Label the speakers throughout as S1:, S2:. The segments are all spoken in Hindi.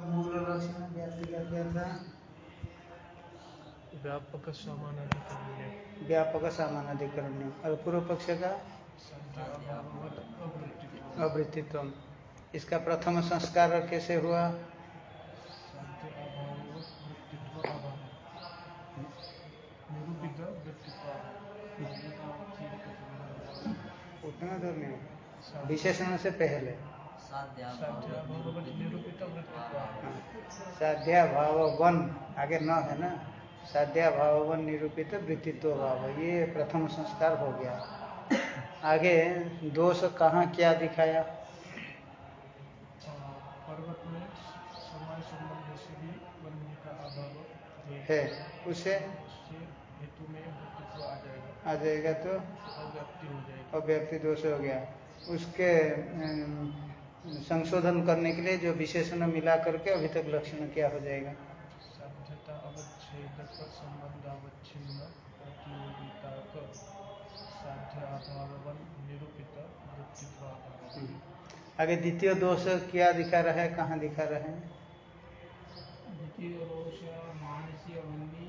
S1: मूल लक्षण व्याप्ति का क्या था।
S2: व्यापक समान
S1: व्यापक और पूर्व पक्ष का अवृत्तित्व इसका प्रथम संस्कार कैसे हुआ? उतना दूर नहीं विशेषण से पहले।
S2: साध्य अभाव निरूपित वृत्तित्व
S1: साध्या भाव वन आगे न है ना? साध्या भाव वन निरूपित वृत्तित्व भाव ये प्रथम संस्कार हो गया। आगे दोष कहाँ क्या दिखाया?
S2: पर्वत में समय संबंध से भी वन्य का अभाव
S1: है उसे
S2: हेतु में वृत्तित्व आ जाएगा
S1: आ जाएगा। तो
S2: हो
S1: अव्यक्ति दोष हो गया। उसके संशोधन करने के लिए जो विशेषण मिला करके अभी तक लक्षण क्या हो जाएगा?
S2: अभाव
S1: आगे द्वितीय दोष क्या दिखा रहा है कहाँ दिखा रहे हैं?
S3: द्वितीय रोष मानसी अवन्नी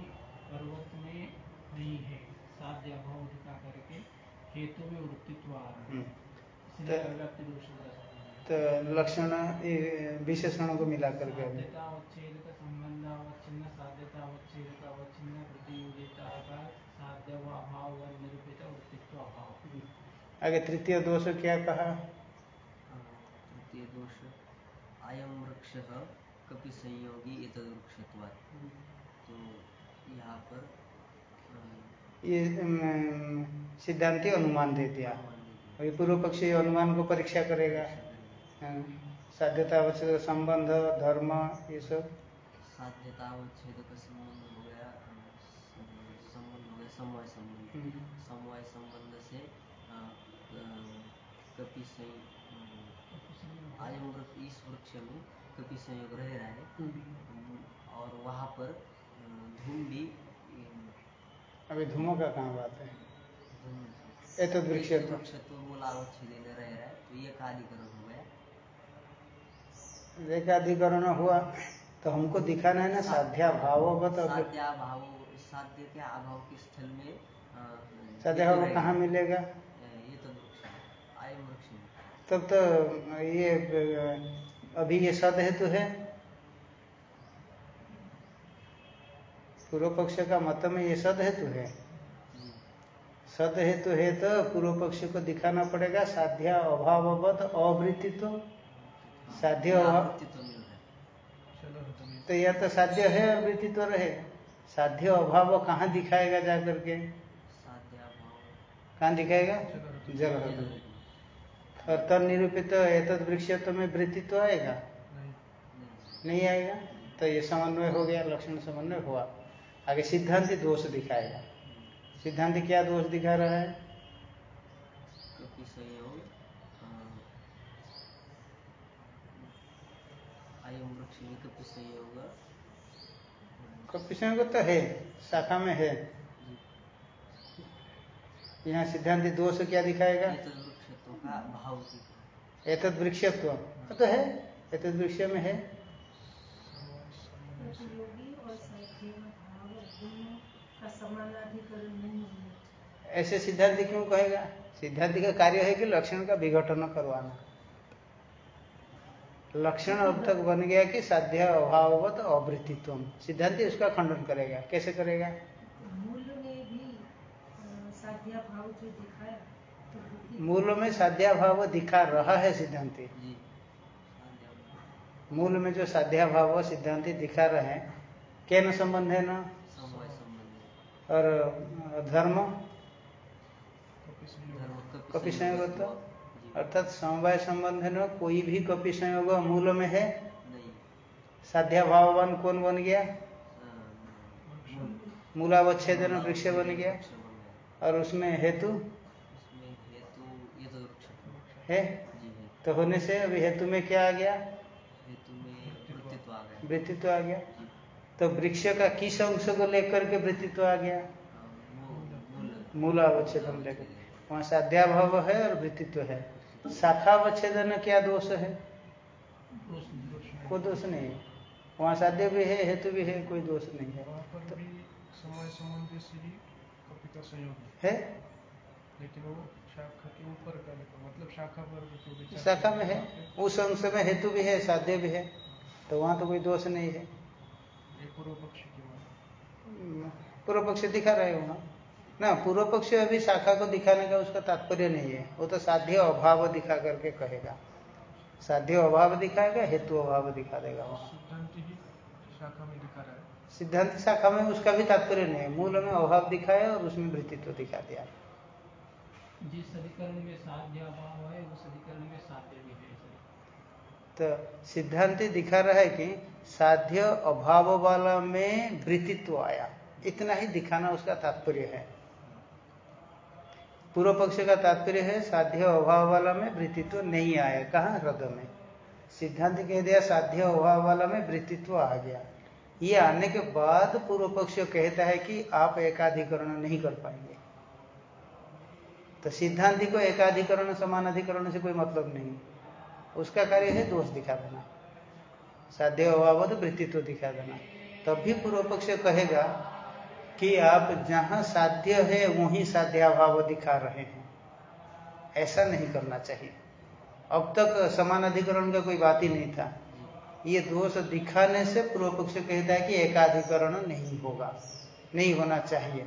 S3: पर्वत में नहीं है साध्य अभाव दिखा करके हेतु में वृत्तित्व आ रहा है।
S1: हम्म। तो- लक्षण विशेषणों को मिला करके आगे तृतीय दोष क्या कहा?
S4: तृतीय दोष अयम वृक्ष कपि संयोगी एतद वृक्षत्वात् तो यहाँ पर
S1: ये सिद्धांति अनुमान दे दिया। अभी पूर्व पक्षी अनुमान को परीक्षा करेगा। साध्यता अवश्य संबंध धर्म ये सब?
S4: साध्यता अवच्छेद का संबंध हो गया संबंध हो गया समवाय संबंध।
S1: हम्म।
S4: समवाय संबंध से कपि संयोग आयम इस वृक्ष में कपि संयोग रह रहा है।
S1: हम्म।
S4: और वहाँ पर धूम भी
S1: अभी धूमों का कहाँ बात है? ये तो वृक्ष
S4: एक वृक्ष तो मूलावच्छेद रह रहा है तो ये कालीकरण हो
S1: रेखाधिकरण हुआ तो हमको दिखाना है ना साध्या भाववत
S4: साध्या भाव साध्य के अभाव के स्थल में
S1: साध्या भाव। कहाँ मिलेगा?
S4: ये तो है
S1: तब तो ये अभी ये सद हेतु है। पूर्व पक्ष का मत में ये सद हेतु है। सद हेतु है तो पूर्व पक्ष को दिखाना पड़ेगा साध्या अभाववत अवृत्तित्व साध्य
S4: है
S2: तो
S1: तो यह तो साध्य है और वृत्तित्व रहे। साध्य अभाव कहाँ दिखाएगा जा करके? कहाँ दिखाएगा?
S2: जल
S4: तो
S1: और तब निरूपित एतद वृक्षत्व में वृत्तित्व आएगा?
S2: नहीं।
S4: नहीं
S1: नहीं आएगा? तो ये समन्वय हो गया लक्षण समन्वय हुआ। आगे सिद्धांत दोष दिखाएगा। सिद्धांत क्या दोष दिखा रहा है
S4: कपि संयोग अ, आयम वृक्ष में कपि संयोग अ,
S1: कपिशंग तो है शाखा में है। यहाँ सिद्धांति दोष क्या दिखाएगा?
S4: तो का की
S1: एतद वृक्षत्व तो है एतद वृक्ष में है।
S5: का
S1: ऐसे सिद्धांत क्यों कहेगा? सिद्धांत का कार्य है कि लक्षण का विघटन करवाना। लक्षण अब तक बन गया कि साध्य अभाववत अवृत्तित्व सिद्धांत उसका खंडन करेगा। कैसे करेगा?
S5: मूल में भी साध्या भाव जो दिखाया
S1: मूल में साध्याभाव दिखा रहा है सिद्धांति।
S4: भाव
S1: मूल में जो साध्या साध्याभाव सिद्धांति दिखा रहे हैं केन संबंध है ना? और धर्म?
S2: कपि
S1: अर्थात समवाय संबंध में कोई भी कपि संयोग मूल में है?
S4: नहीं।
S1: साध्याभाववान कौन बन गया?
S4: अ,
S1: मूलावच्छेदन वृक्ष बन गया। और उसमें हेतु?
S4: हेतु ये तो
S1: है।
S4: जी
S1: तो होने से अभी हेतु में क्या आ गया?
S4: हेतु में वृत्तित्व आ गया।
S1: तो वृक्ष का किस अंश को लेकर के वृत्तित्व आ गया?
S4: मूल
S1: मूलावच्छेदन लेकर। वहाँ साध्याभाव है और वृत्तित्व है। शाखावच्छेदन क्या दोष है? कोई दोष नहीं है। वहाँ साध्य भी है हेतु भी है कोई दोष नहीं है।
S2: भी समय संबंधी ही कपि का संयोग
S1: है।
S2: है? लेकिन वो शाखा के ऊपर का मतलब शाखा पर
S1: शाखा में है। उस अंश में हेतु भी है साध्य भी है। तो वहाँ तो कोई दोष नहीं है।
S2: पूर्व पक्ष की
S1: पूर्व पक्ष दिखा रहे हो वहाँ ना पूर्व पक्ष अभी शाखा को दिखाने का उसका तात्पर्य नहीं है। वो तो साध्य अभाव दिखा करके कहेगा। साध्य अभाव दिखाएगा हेतु अभाव दिखा देगा वहाँ
S2: सिद्धांत शाखा में दिखा रहा है।
S1: सिद्धांत शाखा में उसका भी तात्पर्य नहीं है। मूल में अभाव दिखाया और उसमें वृत्तित्व दिखा दिया।
S3: जिस अधिकरण में साध्य अभाव है उस अधिकरण में साध्य भी है।
S1: तो सिद्धांत दिखा रहा है कि साध्य अभाव वाला में वृत्तित्व आया। इतना ही दिखाना उसका तात्पर्य है। पूर्व पक्ष का तात्पर्य है, साध्य अभाव वाला में वृत्तित्व नहीं आया। कहा? हृदय में। सिद्धांत कह दिया, साध्य अभाव वाला में वृत्तित्व आ गया। ये आने के बाद पूर्व पक्ष कहता है कि आप एकाधिकरण नहीं कर पाएँगे। तो सिद्धांति को एकाधिकरण, समानाधिकरण से कोई मतलब नहीं। उसका कार्य है दोष दिखा देना। साध्य अभाव तो वृत्तित्व दिखा देना। तब भी पूर्व पक्ष कहेगा कि आप जहाँ साध्य है, वहीं साध्याभाव दिखा रहे हैं। ऐसा नहीं करना चाहिए। अब तक समान अधिकरण का कोई बात ही नहीं था। ये दोष दिखाने से पूर्व पक्ष कहता है कि एकाधिकरण नहीं होगा, नहीं होना चाहिए।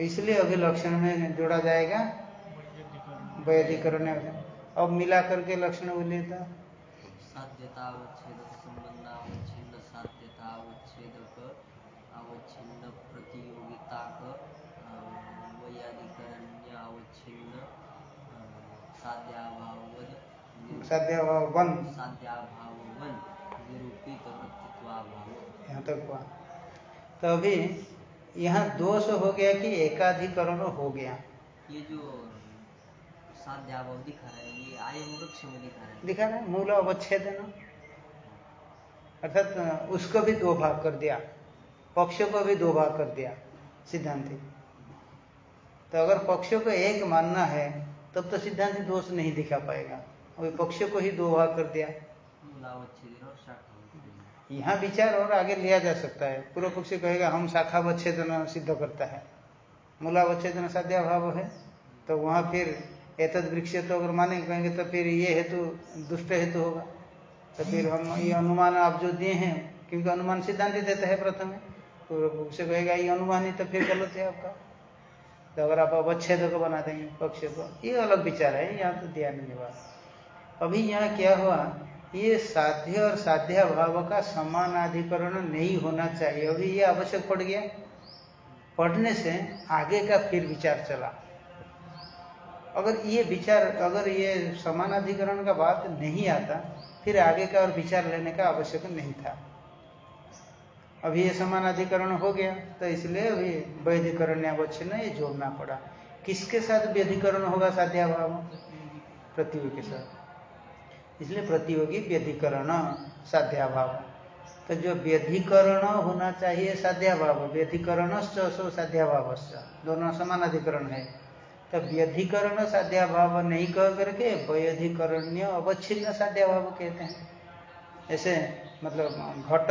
S1: इसलिए अभी लक्षण में जोड़ा जाएगा। वैधिकरण अब मिला करके लक्षण बोलिए था
S4: साध्यतावच्छेद संबंधावच्छिन्न साध्यतावच्छेदक अवच्छिन्न प्रतियोगिताक वैयाधिकरण्य अवच्छिन्न साध्याभाववद
S1: साध्याभावन यहाँ तक हुआ। तो अभी यहाँ दोष हो गया कि एकाधिकरण हो गया।
S4: ये जो साध्याभाव दिखा रहा है ये आयम वृक्ष में दिखा रहा है।
S1: दिखा रहा है? मूल अवच्छेद अर्थात उसको भी दो भाग कर दिया। पक्ष को भी दो भाग कर दिया सिद्धांति। तो अगर पक्ष को एक मानना है तब तो सिद्धांत दोष नहीं दिखा पाएगा। वही पक्ष को ही दो भाग कर दिया।
S4: और
S1: यहाँ विचार और आगे लिया जा सकता है। पूर्व पक्ष कहेगा, हम शाखा वच्छेदन सिद्ध करता है। मूलावच्छेदन साध्या भाव है। तो वहाँ फिर एतद वृक्ष तो अगर माने कहेंगे तो फिर ये हेतु, दुष्ट हेतु होगा। तो फिर हम ये अनुमान आप जो दिए हैं, क्योंकि अनुमान सिद्धांत देता है प्रथम। पूर्व पक्ष कहेगा, ये अनुमान ही तो फिर गलत है आपका। तो अगर आप अवच्छेद को बना देंगे, पक्ष को, ये अलग विचार है, यहाँ तो दिया नहीं हुआ। अभी यहाँ क्या हुआ, ये साध्य और साध्या भाव का समानाधिकरण नहीं होना चाहिए। अभी ये आवश्यक पड़ गया। पढ़ने से आगे का फिर विचार चला। अगर ये विचार, अगर ये समानाधिकरण का बात नहीं आता, फिर आगे का और विचार लेने का आवश्यक नहीं था। अभी ये समानाधिकरण हो गया तो इसलिए अभी वैधिकरण अवच्छिन्न ये जोड़ना पड़ा। किसके साथ व्यधिकरण होगा साध्याभाव? प्रतियोगी के साथ। इसलिए प्रतियोगी व्यधिकरण, साध्याभाव। तो जो व्यधिकरण होना चाहिए साध्याभाव व्यधिकरण सो साध्याभाव दोनों समान अधिकरण है। तो व्यधिकरण साध्याभाव नहीं कह करके व्यधिकरण्य अवच्छिन्न साध्याभाव कहते हैं। ऐसे मतलब घट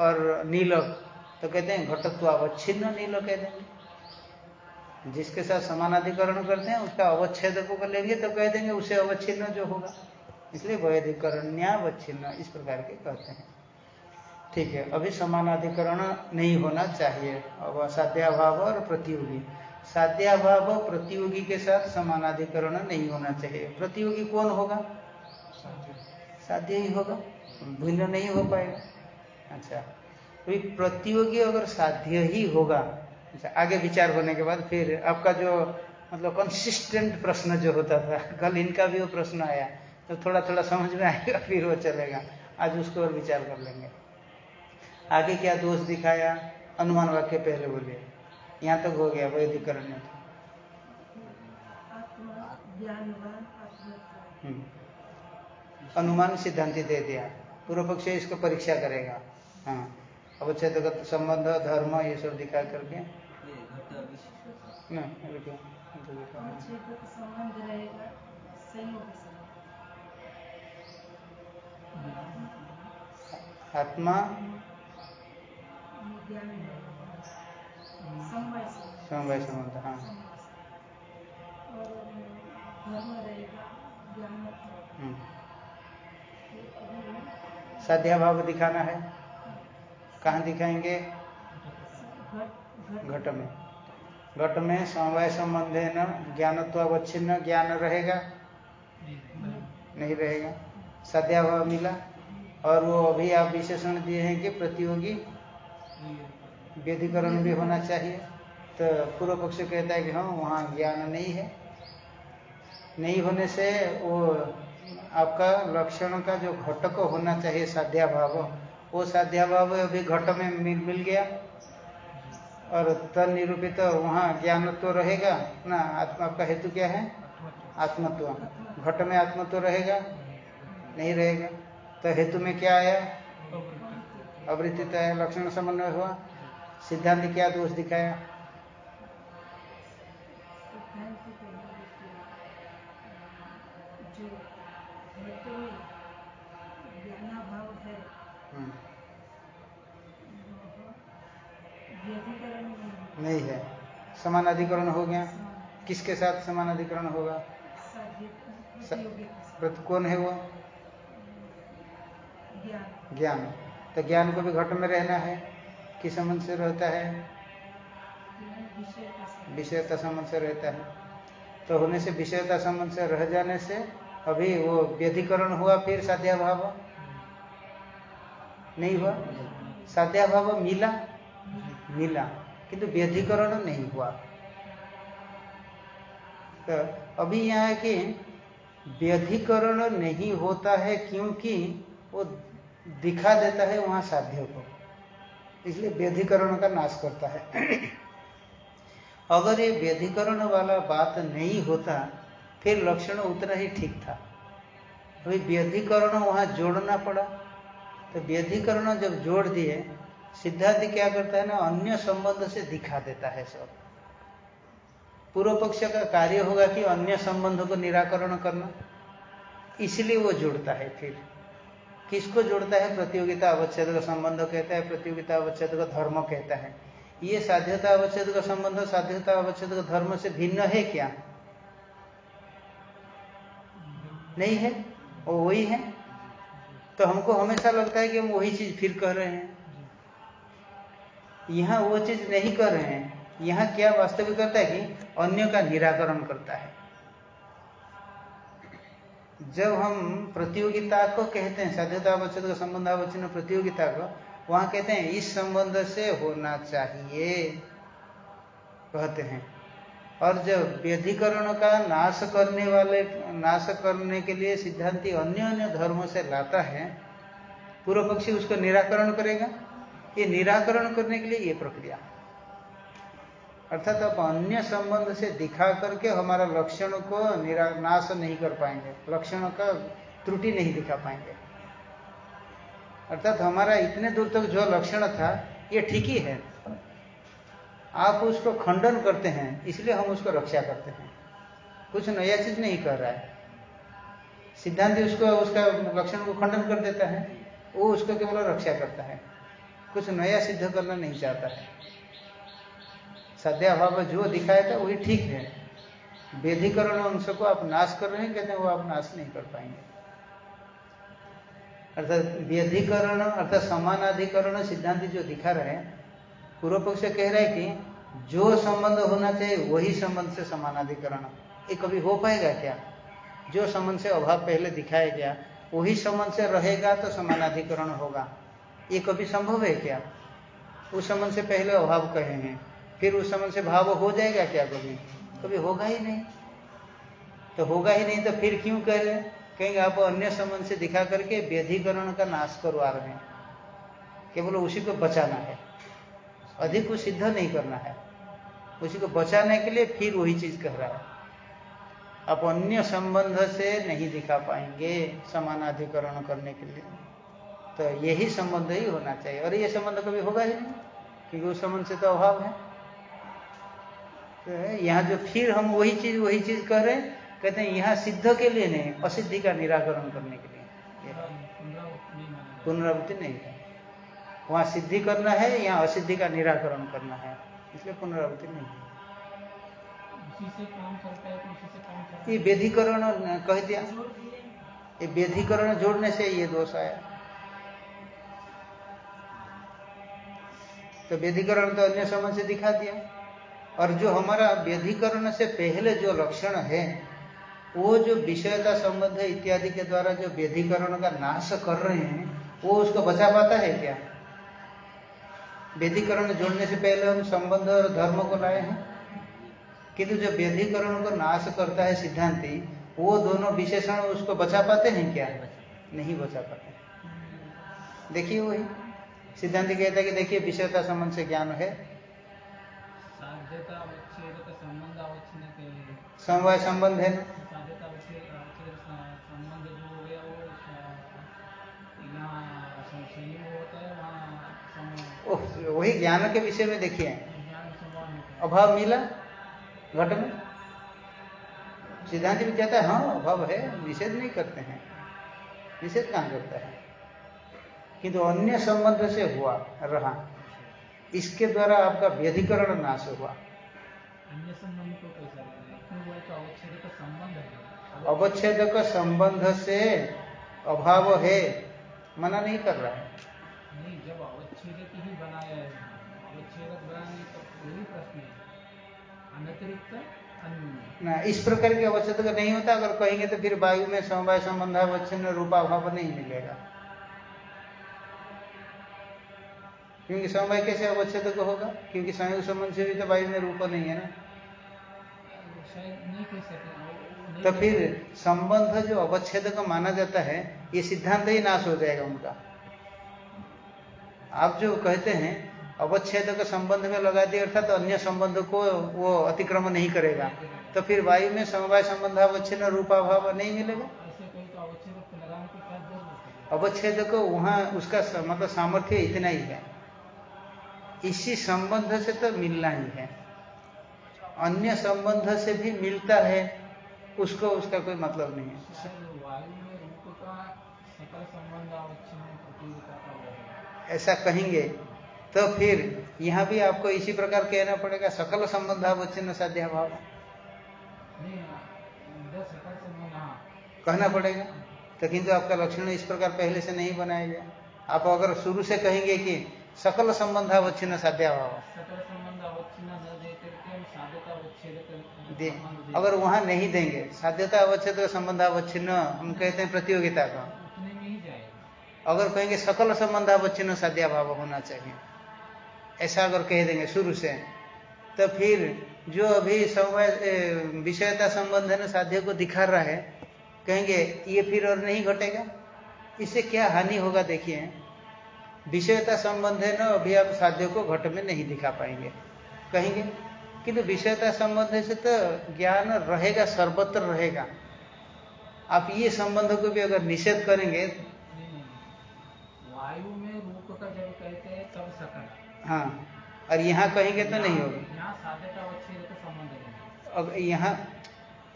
S1: और नीलक तो कहते हैं घटत्व अवच्छिन्न नील कह देंगे। जिसके साथ समानाधिकरण करते हैं, उसका अवच्छेद को कर लेंगे तो कह देंगे उसे अवच्छिन्न जो होगा। इसलिए वैधिकरण्यावच्छिन्न इस प्रकार के कहते हैं। ठीक है, अभी समानाधिकरण नहीं होना चाहिए। अब साध्याभाव और प्रतियोगी। साध्याभाव प्रतियोगी के साथ समानाधिकरण नहीं होना चाहिए। प्रतियोगी कौन होगा? साध्य ही होगा। भिन्न नहीं हो पाएगा अच्छा तो प्रतियोगी अगर साध्य ही होगा अच्छा आगे विचार होने के बाद फिर आपका जो मतलब कंसिस्टेंट प्रश्न जो होता था कल इनका भी वो प्रश्न आया तो थोड़ा थोड़ा समझ में आएगा फिर वो चलेगा। आज उसको और विचार कर लेंगे। आगे क्या दोष दिखाया? अनुमान वाक्य पहले बोलिए। यहाँ तक हो गया वैधिकरण में अनुमान सिद्धांति दे दिया। पूर्व पक्ष इसको परीक्षा करेगा। हाँ। अवच्छेदगत संबंध धर्म ये सब दिखा करके।
S5: संबंध रहेगा
S1: आत्मा
S5: समवाय
S1: संबंध हाँ।
S5: और धर्म रहेगा ज्ञान
S1: हम्म। साध्या भाव दिखाना है। कहाँ दिखाएँगे?
S5: घट
S1: में। घट में समवाय संबंधे न, ज्ञानत्वावच्छिन्न ज्ञान रहेगा? नहीं रहेगा। साध्याभाव मिला। और वो अभी आप विशेषण दिए हैं कि प्रतियोगी व्यधिकरण भी होना चाहिए। तो पूर्व पक्ष कहता है कि हाँ वहाँ ज्ञान नहीं है। नहीं होने से वो आपका लक्षण का जो घटक होना चाहिए साध्याभाव, वो साध्याभाव अभी घट में मिल मिल गया। और तनिरूपित तो वहाँ ज्ञान तो रहेगा ना? आत्मा आपका हेतु क्या है? आत्मत्व। घट में आत्मत्व रहेगा? नहीं रहेगा। तो हेतु में क्या आया? अवृत्ति आया, लक्षण समन्वय हुआ। सिद्धांत क्या दोष दिखाया?
S5: नहीं है।
S1: समान अधिकरण हो गया। किसके साथ समान अधिकरण होगा? कौन है वो?
S5: ज्ञान।
S1: तो ज्ञान को भी घट में रहना है। किस संबंध से रहता है? विषयता संबंध से रहता है। तो होने से विषयता संबंध से रह जाने से अभी वो व्यधिकरण हुआ, फिर साध्याभाव? नहीं हुआ? साध्याभाव मिला? मिला। किंतु व्यधिकरण नहीं हुआ। तो अभी यहाँ है कि व्यधिकरण नहीं होता है क्योंकि वो दिखा देता है वहाँ साध्य को। इसलिए व्यधिकरण का नाश करता है। अगर ये व्यधिकरण वाला बात नहीं होता, फिर लक्षण उतना ही ठीक था। अभी व्यधिकरण वहाँ जोड़ना पड़ा। तो व्यधिकरण जब जोड़ दिए सिद्धांत क्या करता है ना, अन्य संबंध से दिखा देता है सब। पूर्व पक्ष का कार्य होगा कि अन्य संबंधों को निराकरण करना। इसलिए वो जुड़ता है फिर। किसको जुड़ता है? प्रतियोगिता अवच्छेद का संबंध कहता है, प्रतियोगिता अवच्छेद का धर्म कहता है। ये साध्यता अवच्छेद का संबंध, साध्यता अवच्छेद का धर्म से भिन्न है क्या? नहीं है? वो वही है? तो हमको हमेशा लगता है कि हम वही चीज़ फिर कह रहे हैं। यहाँ वो चीज़ नहीं कर रहे हैं। यहाँ क्या वास्तविक करता है कि अन्य का निराकरण करता है। जब हम प्रतियोगिता को कहते हैं साध्यता अवच्छेद का संबंध अवच्छिन्न प्रतियोगिता को, वहाँ कहते हैं, इस संबंध से होना चाहिए, कहते हैं। और जब व्यधिकरण का नाश करने वाले, नाश करने के लिए सिद्धांति अन्य अन्य धर्मों से लाता है पूर्व पक्षी उसको निराकरण करेगा? ये निराकरण करने के लिए ये प्रक्रिया। अर्थात आप अन्य संबंध से दिखा करके हमारा लक्षण को निरा, नाश नहीं कर पाएँगे। लक्षण का त्रुटि नहीं दिखा पाएँगे। अर्थात हमारा इतने दूर तक जो लक्षण था, ये ठीक ही है। आप उसको खंडन करते हैं, इसलिए हम उसको रक्षा करते हैं। कुछ नया चीज़ नहीं कर रहा है। सिद्धांत उसको, उसका लक्षण को खंडन कर देता है। वो उसको केवल रक्षा करता है। कुछ नया सिद्ध करना नहीं चाहता। है सद्याभाव जो दिखाया था, वही ठीक है। वेधिकरण अंश को आप नाश कर रहे हैं, कहते हैं, वो आप नाश नहीं कर पाएँगे। अर्थात व्यधिकरण अर्थात समानाधिकरण सिद्धांत जो दिखा रहे हैं पूर्व पक्ष कह रहा है कि जो संबंध होना चाहिए, वही संबंध से समानाधिकरण। ये कभी हो पाएगा क्या? जो संबंध से अभाव पहले दिखाया गया, वही संबंध से रहेगा तो समानाधिकरण होगा। ये कभी संभव है क्या? उस संबंध से पहले अभाव कहे हैं। फिर उस संबंध से भाव हो जाएगा क्या कभी? कभी होगा ही नहीं। तो होगा ही नहीं तो फिर क्यों कह रहे कहेंगे, आप अन्य संबंध से दिखा करके व्यधिकरण का नाश करवा रहे हैं केवल उसी को बचाना है। अधिक को सिद्ध नहीं करना है। उसी को बचाने के लिए फिर वही चीज़ कह रहा है। आप अन्य संबंध से नहीं दिखा पाएँगे समानाधिकरण करने के लिए। तो यही संबंध ही होना चाहिए। और ये संबंध कभी होगा ही नहीं क्योंकि उस संबंध से तो अभाव है। तो यहाँ जो फिर हम वही चीज़ वही चीज़ कह रहे हैं कहते हैं यहाँ सिद्ध के लिए नहीं असिद्धि का निराकरण करने के लिए। पुनरावृत्ति नहीं है। वहाँ सिद्धि करना है यहाँ असिद्धि का निराकरण करना है। इसलिए पुनरावृत्ति नहीं है।
S3: तो
S1: ये व्यधिकरण कह दिया। ये व्यधिकरण जोड़ने से ये दोष आया। तो व्यधिकरण तो अन्य समझ से दिखा दिया। और जो हमारा व्यधिकरण से पहले जो लक्षण है, वो जो विषयता संबंध इत्यादि के द्वारा जो व्यधिकरण का नाश कर रहे हैं, वो उसको बचा पाता है क्या? व्यधिकरण जोड़ने से पहले हम संबंध और धर्म को लाए हैं। किंतु जो व्यधिकरण को नाश करता है सिद्धांति, वो दोनों विशेषण उसको बचा पाते हैं क्या? नहीं बचा पाते। देखिए वही। सिद्धांति कहता है कि देखिए विषयता संबंध से ज्ञान है। समवाय संबंध है
S3: वहाँ
S1: ज्ञान के विषय में देखिए। अभाव मिला? घट में? सिद्धांत भी कहता है हाँ अभाव है निषेध नहीं करते हैं। निषेध कहाँ करता है? किंतु अन्य संबंध से हुआ रहा। इसके द्वारा आपका व्यधिकरण नाश हुआ।
S3: अन्य संबंध को कैसा लेना क्यों बोले तो अवच्छेद का संबंध
S1: से अभाव है। मना नहीं कर रहा है।
S3: नहीं जब अवच्छेदक ही बनाया है। अवच्छेदक बनाने का वही प्रश्न है। अनतिरिक्त
S1: ना इस प्रकार के अवच्छेद नहीं होता। अगर कहेंगे तो फिर वायु में समवाय संबंध अवच्छिन्न रूपाभाव नहीं मिलेगा। क्योंकि समवाय कैसे अवच्छेद का होगा? क्योंकि समय संयोग संबंध से भी तो वायु में रूप नहीं है ना। तो फिर संबंध जो अवच्छेद का माना जाता है, ये सिद्धांत ही नाश हो जाएगा उनका। आप जो कहते हैं अवच्छेद का संबंध में लगा दिया, अर्थात तो अन्य संबंध को वो अतिक्रमण नहीं करेगा। तो फिर वायु में समवाय संबंध अवच्छिन्न रूपाभाव नहीं मिलेगा। अवच्छेद को वहाँ उसका मतलब सामर्थ्य इतना ही है। इसी संबंध से तो मिलना ही है। अन्य संबंध से भी मिलता है उसको उसका कोई मतलब नहीं है। ऐसा कहेंगे तो फिर यहाँ भी आपको इसी प्रकार कहना पड़ेगा सकल संबंध अवच्छिन्न साध्य भाव।
S3: हाँ।
S1: कहना पड़ेगा तो किंतु आपका लक्षण इस प्रकार पहले से नहीं बनाया गया। आप अगर शुरू से कहेंगे कि सकल संबंध अवच्छिन्न साध्य भाव
S3: सकल संबंध अवच्छिन्न न दे करके हम साध्यता अवच्छेद कर
S1: दे।
S3: संबंध दे
S1: अगर वहाँ नहीं देंगे साध्यता अवच्छेद का संबंध अवच्छिन्न हम कहते हैं प्रतियोगिता का। अगर कहेंगे सकल संबंध अवच्छिन्न साध्या भाव होना चाहिए ऐसा अगर कह देंगे शुरू से तो फिर जो अभी समय विषयता संबंध है ना साध्य को दिखा रहा है कहेंगे ये फिर और नहीं घटेगा। इससे क्या हानि होगा देखिए। विषयता संबंध है ना अभी आप साध्य को घट में नहीं दिखा पाएँगे। कहेंगे किंतु विषयता संबंध से तो ज्ञान रहेगा सर्वत्र रहेगा। आप ये संबंध को भी अगर निषेध करेंगे।
S3: वायु में रूप का जब कहते हैं तब सकल।
S1: हाँ और यहाँ कहेंगे तो नहीं होगा। अब यहाँ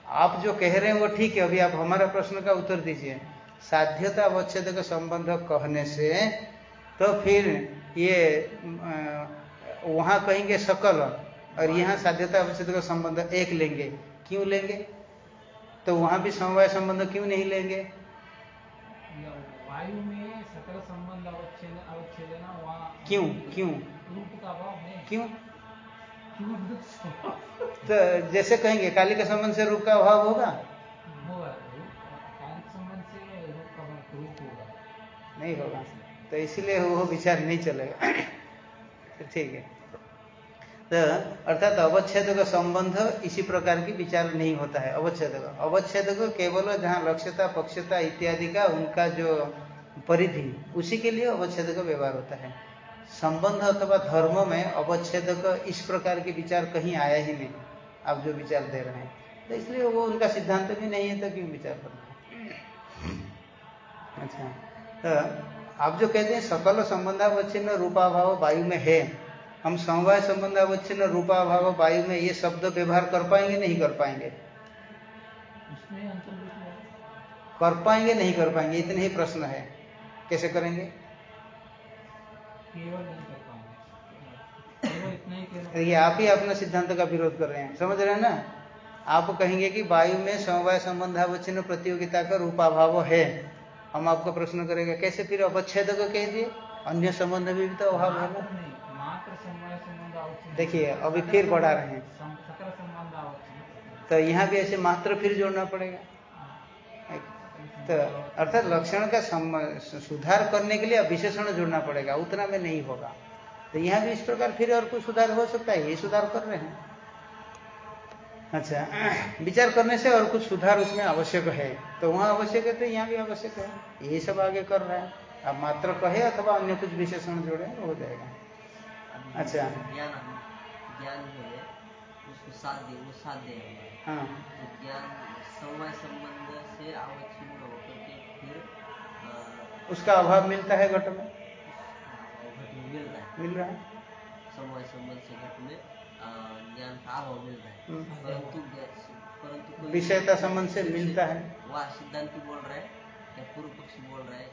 S1: आप जो कह रहे हैं वो ठीक है। अभी आप हमारा प्रश्न का उत्तर दीजिए। साध्यता अवच्छेद का संबंध कहने से तो फिर ये वहाँ कहेंगे सकल और यहाँ साध्यता अवच्छेद का संबंध एक लेंगे। क्यों लेंगे? तो वहाँ भी समवाय संबंध क्यों नहीं लेंगे?
S3: वायु में सकल संबंध अवच्छेद
S1: क्यों? क्यों? क्यों? तो जैसे कहेंगे काली के संबंध से रूप का अभाव होगा?
S3: संबंध से रूप का अभाव होगा।
S1: नहीं होगा। तो इसीलिए वो विचार नहीं चलेगा। तो ठीक है। तो अर्थात अवच्छेद का संबंध इसी प्रकार की विचार नहीं होता है। अवच्छेद का अवच्छेद को केवल जहाँ लक्ष्यता, पक्षता इत्यादि का उनका जो परिधि, उसी के लिए अवच्छेद का व्यवहार होता है। संबंध अथवा धर्म में अवच्छेद का इस प्रकार की विचार कहीं आया ही नहीं। आप जो विचार दे रहे हैं। तो इसलिए वो उनका सिद्धांत भी नहीं है तो क्यों विचार करना अच्छा। तो आप जो कहते हैं सकल संबंधावच्छिन्न रूपाभाव वायु में है हम समवाय संबंधावच्छिन्न रूपाभाव वायु में ये शब्द व्यवहार कर पाएँगे नहीं कर पाएँगे? कर पाएँगे नहीं कर पाएँगे इतने ही प्रश्न है। कैसे करेंगे? देखिए आप ही अपना सिद्धांत का विरोध कर रहे हैं समझ रहे हैं ना? आप कहेंगे कि वायु में समवाय संबंधावच्छिन्न प्रतियोगिता का रूपाभाव है। हम आपको प्रश्न करेंगे कैसे फिर अवच्छेद को कह दिए? अन्य संबंध में भी तो अभाव है ना? देखिए अभी फिर बढ़ा रहे हैं। तो यहाँ भी ऐसे मात्र फिर जोड़ना पड़ेगा। तो अर्थात लक्षण का सुधार करने के लिए विशेषण जोड़ना पड़ेगा उतना में नहीं होगा। तो यहाँ भी इस प्रकार फिर और कुछ सुधार हो सकता है? ये सुधार कर रहे हैं। अच्छा विचार करने से और कुछ सुधार उसमें आवश्यक है। तो वहाँ आवश्यक है तो यहाँ भी आवश्यक है। यही सब आगे कर रहा है। आप मात्र कहे अथवा अन्य कुछ विशेषण जोड़े हो जाएगा। अच्छा।
S4: ज्ञान है उसको साध्य वो साध्य है हमारा
S1: हाँ।
S4: तो ज्ञान समवाय संबंध से अवच्छिन्न होकर के फिर
S1: उसका अभाव मिलता है घट में?
S4: घट में मिल रहा है।
S1: मिल रहा है।
S4: समवाय संबंध से घट में ज्ञान का अभाव मिल रहा है। परंतु परंतु
S1: विषयता संबंध से मिलता है।
S4: वह सिद्धांति बोल रहा है या पूर्व पक्षी बोल रहा है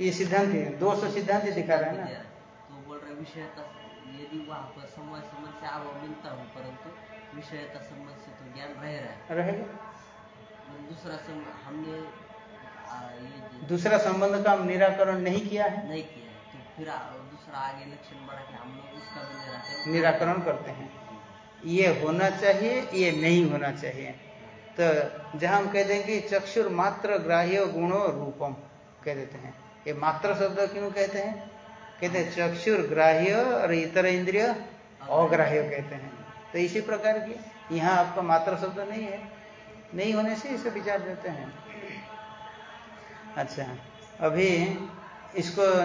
S1: ये सिद्धांत है दो सौ सिद्धांत दिखा रहा है ना।
S4: तो बोल रहे विषयता यदि वहाँ पर समवाय संबंध से अभाव मिलता हूँ परंतु विषयता संबंध से तो ज्ञान रह रहा है।
S1: रहेगा
S4: मतलब दूसरा सम हमने
S1: दूसरा संबंध का हम निराकरण नहीं किया है।
S4: नहीं किया है तो फिर आ, निराकरण
S1: करते हैं। ये होना चाहिए ये नहीं होना चाहिए। तो जहाँ हम कह देंगे चक्षुर मात्र ग्राह्य गुणो रूपम कह देते हैं। ये मात्र शब्द क्यों कहते हैं? कहते हैं चक्षुर ग्राह्य और इतर इंद्रिय अग्राह्य कहते हैं। तो इसी प्रकार की यहाँ आपका मात्र शब्द नहीं है। नहीं होने से इसे विचार देते हैं। अच्छा अभी इसको अ,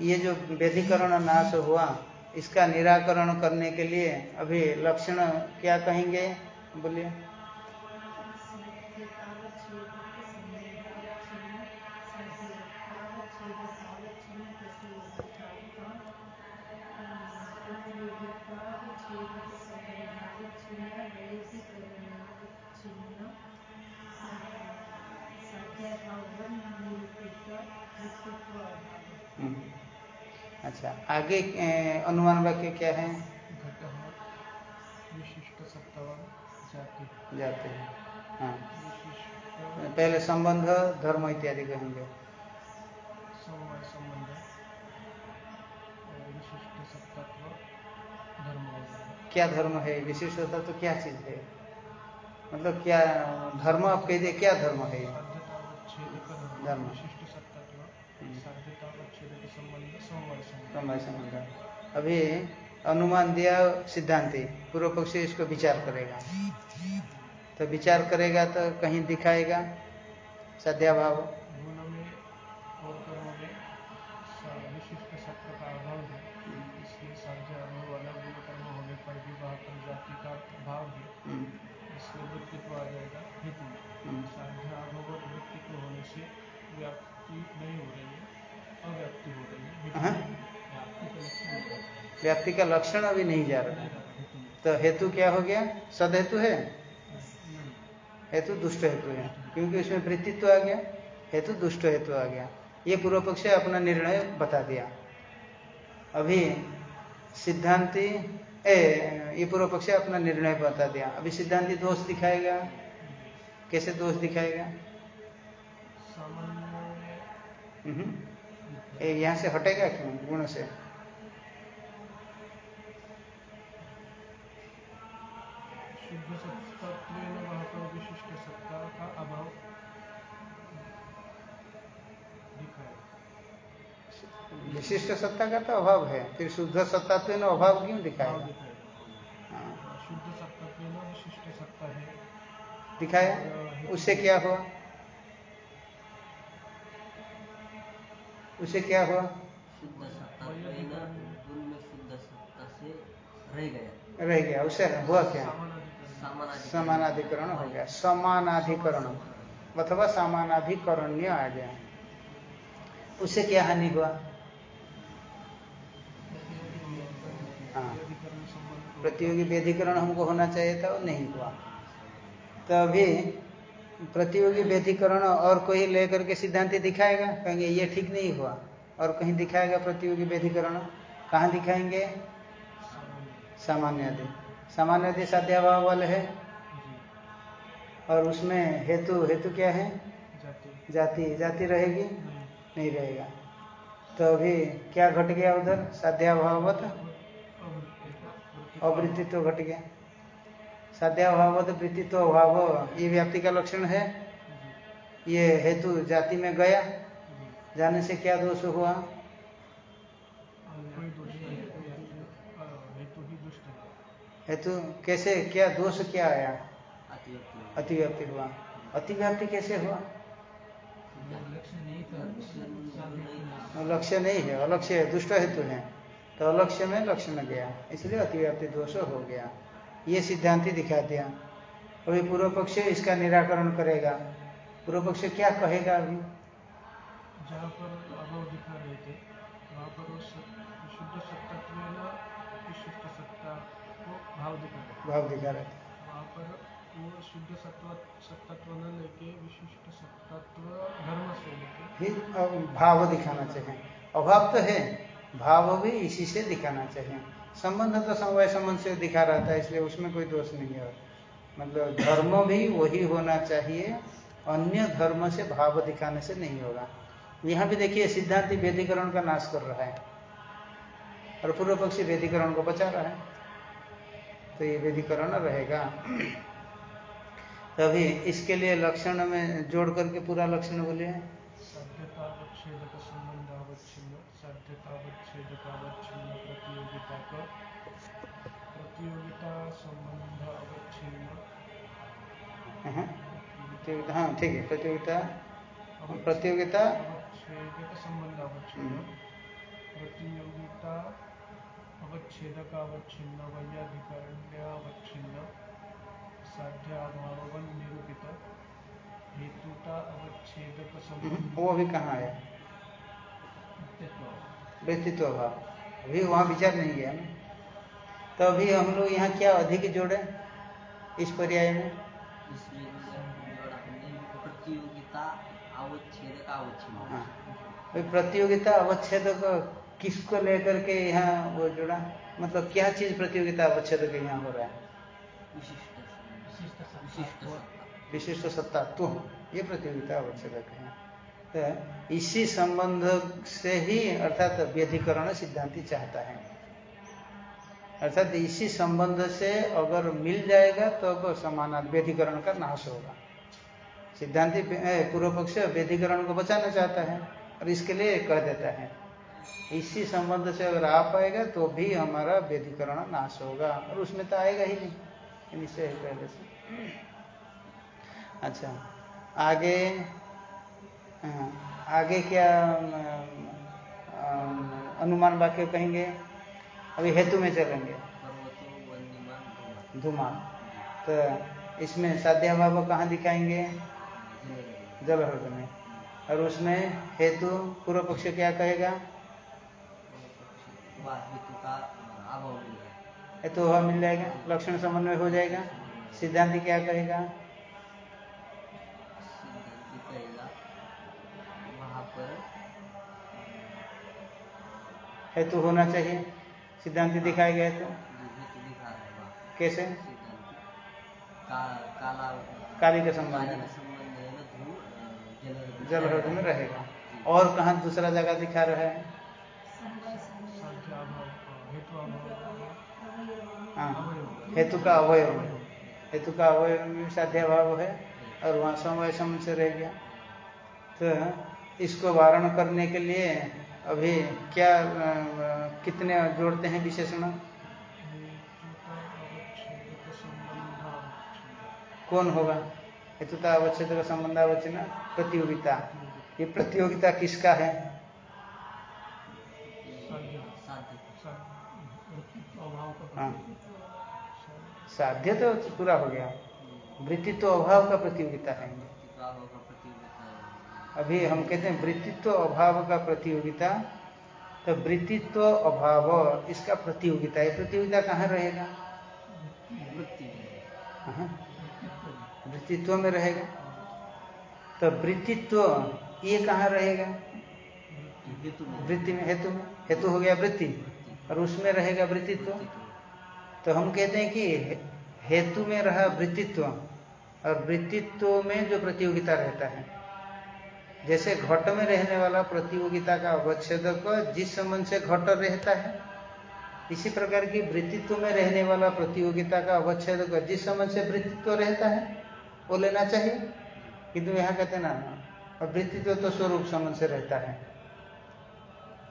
S1: ये जो व्यधिकरण नाश हुआ, इसका निराकरण करने के लिए अभी लक्षण क्या कहेंगे? बोलिए। अच्छा आगे अनुमान वाक्य क्या है?
S2: जाति।
S1: जाते हैं। हाँ। पहले संबंध धर्म इत्यादि कहेंगे
S2: समवाय संबंध विशिष्ट सत्तात्व धर्म
S1: क्या धर्म है? विशिष्ट तो क्या चीज़ है? मतलब क्या धर्म आप कह दिए क्या धर्म है? धर्म।
S2: समवाय संबंध
S1: समय संबंध अभी अनुमान दिया सिद्धांति पूर्व पक्षी इसको विचार करेगा। तो विचार करेगा तो कहीं दिखाएगा सद्याभाव।
S2: गुण में और कर्म में सा- विशिष्ट सत्ता का अभाव इसलिए साध्य अभाव वाला गुण कर्म होने पर भी वहाँ पर जाति का भाव
S1: हम्म, हम्म।
S2: व्याप्ति नहीं हो रही है अव्याप्ति हो रही है।
S3: व्याप्ति का लक्षण
S1: अभी नहीं जा रहा। तो हेतु क्या हो गया? सद हेतु है? हेतु दुष्ट हेतु है। क्योंकि उसमें वृत्तित्व आ गया। हेतु दुष्ट हेतु आ गया। ये पूर्व पक्ष अपना निर्णय बता दिया। अभी सिद्धांति ए ये पूर्व पक्ष अपना निर्णय बता दिया। अभी सिद्धांति दोष दिखाएगा। कैसे दोष दिखाएगा? यहाँ से हटेगा क्यों? गुण से।
S2: विशिष्ट सत्ता का अभाव
S1: विशिष्ट सत्ता का तो अभाव है फिर शुद्ध सत्ता तो अभाव क्यों दिखाएगा हाँ,
S2: शुद्ध सत्तात्व विशिष्ट सत्ता है।
S1: दिखाया? उससे क्या हुआ? उससे क्या हुआ?
S4: शुद्ध सत्ता से रह गया।
S1: रह गया। उससे हुआ क्या?
S2: समानाधिकरण।
S1: हो गया। समानाधिकरण। अथवा समानाधिकरण्य आ गया। उससे क्या हानि हुआ? हाँ। प्रतियोगी व्यधिकरण हमको होना चाहिए था वो नहीं हुआ। तो अभी प्रतियोगी व्यधिकरण और कोई लेकर के सिद्धांत दिखाएगा? कहेंगे ये ठीक नहीं हुआ। और कहीं दिखाएगा प्रतियोगी व्यधिकरण कहाँ दिखाएँगे? सामान्य आदि। सामान्य आदि साध्याभाव वाले है। और उसमें हेतु हेतु क्या है?
S2: जाति।
S1: जाति। रहेगी?
S2: नहीं।
S1: रहेगा। तो अभी क्या घट गया उधर? साध्याभावत अवृत्तित्व घट गया। साध्याभावत वृत्तित्व अभाव, ये व्याप्ति का लक्षण है। ये हेतु जाति में गया, जाने से क्या दोष हुआ?
S2: हेतु
S1: कैसे, क्या दोष क्या आया? अतिव्याप्ति हुआ। अतिव्याप्ति कैसे हुआ?
S3: लक्ष्य नहीं
S1: है, अलक्ष्य है, दुष्ट हेतु है। तो अलक्ष्य में लक्ष्य में गया, इसलिए अतिव्याप्ति दोष हो गया। ये सिद्धांति दिखा दिया अभी पूर्व पक्ष इसका निराकरण करेगा। पूर्व पक्ष क्या कहेगा अभी?
S2: जहाँ पर अभाव दिखा रहे थे वहाँ पर वो सत- विशुद्ध सत्तत्व न विशिष्ट सत्ता को भाव दिखा रहे
S1: भाव दिखा रहे थे।
S2: वहाँ पर वो शुद्ध सत्व सत्तत्व न लेके विशिष्ट सत्तत्व धर्म से लेके
S1: भाव दिखाना चाहिए। अभाव तो है भाव भी इसी से दिखाना चाहिए। संबंध तो समवाय संबंध से दिखा रहा था इसलिए उसमें कोई दोष नहीं है। मतलब धर्म भी वही होना चाहिए, अन्य धर्म से भाव दिखाने से नहीं होगा। यहाँ भी देखिए, सिद्धांति वेदीकरण का नाश कर रहा है। और पूर्व पक्षी वेदीकरण को बचा रहा है। तो ये वेदीकरण रहेगा। तभी इसके लिए लक्षण में जोड़ करके पूरा लक्षण बोलिए।
S2: प्रतियोगिता संबंध अवच्छिन्न।
S1: हाँ प्रतियोगिता हाँ ठीक है प्रतियोगिता प्रतियोगिता।
S2: संबंध अवच्छिन्न। प्रतियोगिता अवच्छेदक अवच्छिन्न वैयाधिकरण्यावच्छिन्न साध्याभावन निरूपित हेतुता अवच्छेदक संबंध।
S1: वो अभी कहाँ है? व्यक्तित्व अभाव। अभी वहाँ विचार नहीं गया ना तो अभी हम लोग यहाँ क्या अधिक जोड़े इस पर्याय में?
S4: प्रतियोगिता अवच्छेद का अवच्छिन्न
S1: हाँ प्रतियोगिता अवच्छेद किसको लेकर के यहाँ वो जोड़ा? मतलब क्या चीज़ प्रतियोगिता अवच्छेद के यहाँ हो रहा है?
S4: विशिष्ट
S3: विशिष्ट सत्ता।
S4: विशिष्ट सत्ता।
S1: तो ये प्रतियोगिता अवच्छेद है तो इसी संबंध से ही अर्थात व्यधिकरण सिद्धांति चाहता है। अर्थात इसी संबंध से अगर मिल जाएगा तो अब समान व्यधिकरण का नाश होगा। सिद्धांति पूर्व पक्ष व्यधिकरण को बचाना चाहता है और इसके लिए कह देता है। इसी संबंध से अगर आ पाएगा तो भी हमारा व्यधिकरण नाश होगा और उसमें तो आएगा ही नहीं। निश्चय पहले से। अच्छा आगे आगे क्या अनुमान वाक्य कहेंगे? अभी हेतु में चलेंगे। धुमान तो इसमें साध्याभाव कहाँ दिखाएँगे? जलहृद में। और उसमें हेतु पूर्व पक्ष क्या कहेगा?
S4: हेतु
S1: वह मिल जाएगा, लक्षण समन्वय हो जाएगा। सिद्धांत क्या कहेगा? हेतु होना चाहिए। सिद्धांत दिखाया गया
S4: वहाँ
S1: कैसे?
S4: काला
S1: का संबंध है
S4: है जलरजनी
S1: जलहृद में रहेगा। और कहाँ दूसरा जगह दिखा रहा है? हाँ हेतु का अवयव। हेतु का अवयव में साध्याभाव है और वहाँ समय समय से रह गया। तो इसको वारण करने के लिए अभी क्या कितने जोड़ते हैं विशेषण? कौन होगा? हेतुता अवच्छेद का संबंध अवच्छिन्न प्रतियोगिता। ये प्रतियोगिता किसका है? हाँ।
S2: साध्य
S1: तो पूरा हो गया। वृत्ति
S4: तो अभाव का प्रतियोगिता है।
S1: अभी हम कहते हैं वृत्तित्व अभाव का प्रतियोगिता। तो वृत्तित्व अभाव इसका प्रतियोगिता है प्रतियोगिता कहाँ रहेगा? हाँ,
S3: वृत्तित्व में
S1: रहेगा। तो वृत्तित्व ये कहाँ रहेगा? वृत्ति में हेतु में। हेतु हो गया वृत्ति। और उसमें रहेगा वृत्तित्व। तो हम कहते हैं कि हेतु में रहा वृत्तित्व। और वृत्तित्व में जो प्रतियोगिता रहता है जैसे घट में रहने वाला प्रतियोगिता का अवच्छेद जिस संबंध से घट रहता है, इसी प्रकार की वृत्तित्व में रहने वाला प्रतियोगिता का अवच्छेद जिस संबंध से वृत्तित्व रहता है, वो लेना चाहिए। किंतु यहाँ कहते ना और वृत्तित्व तो स्वरूप संबंध से रहता है।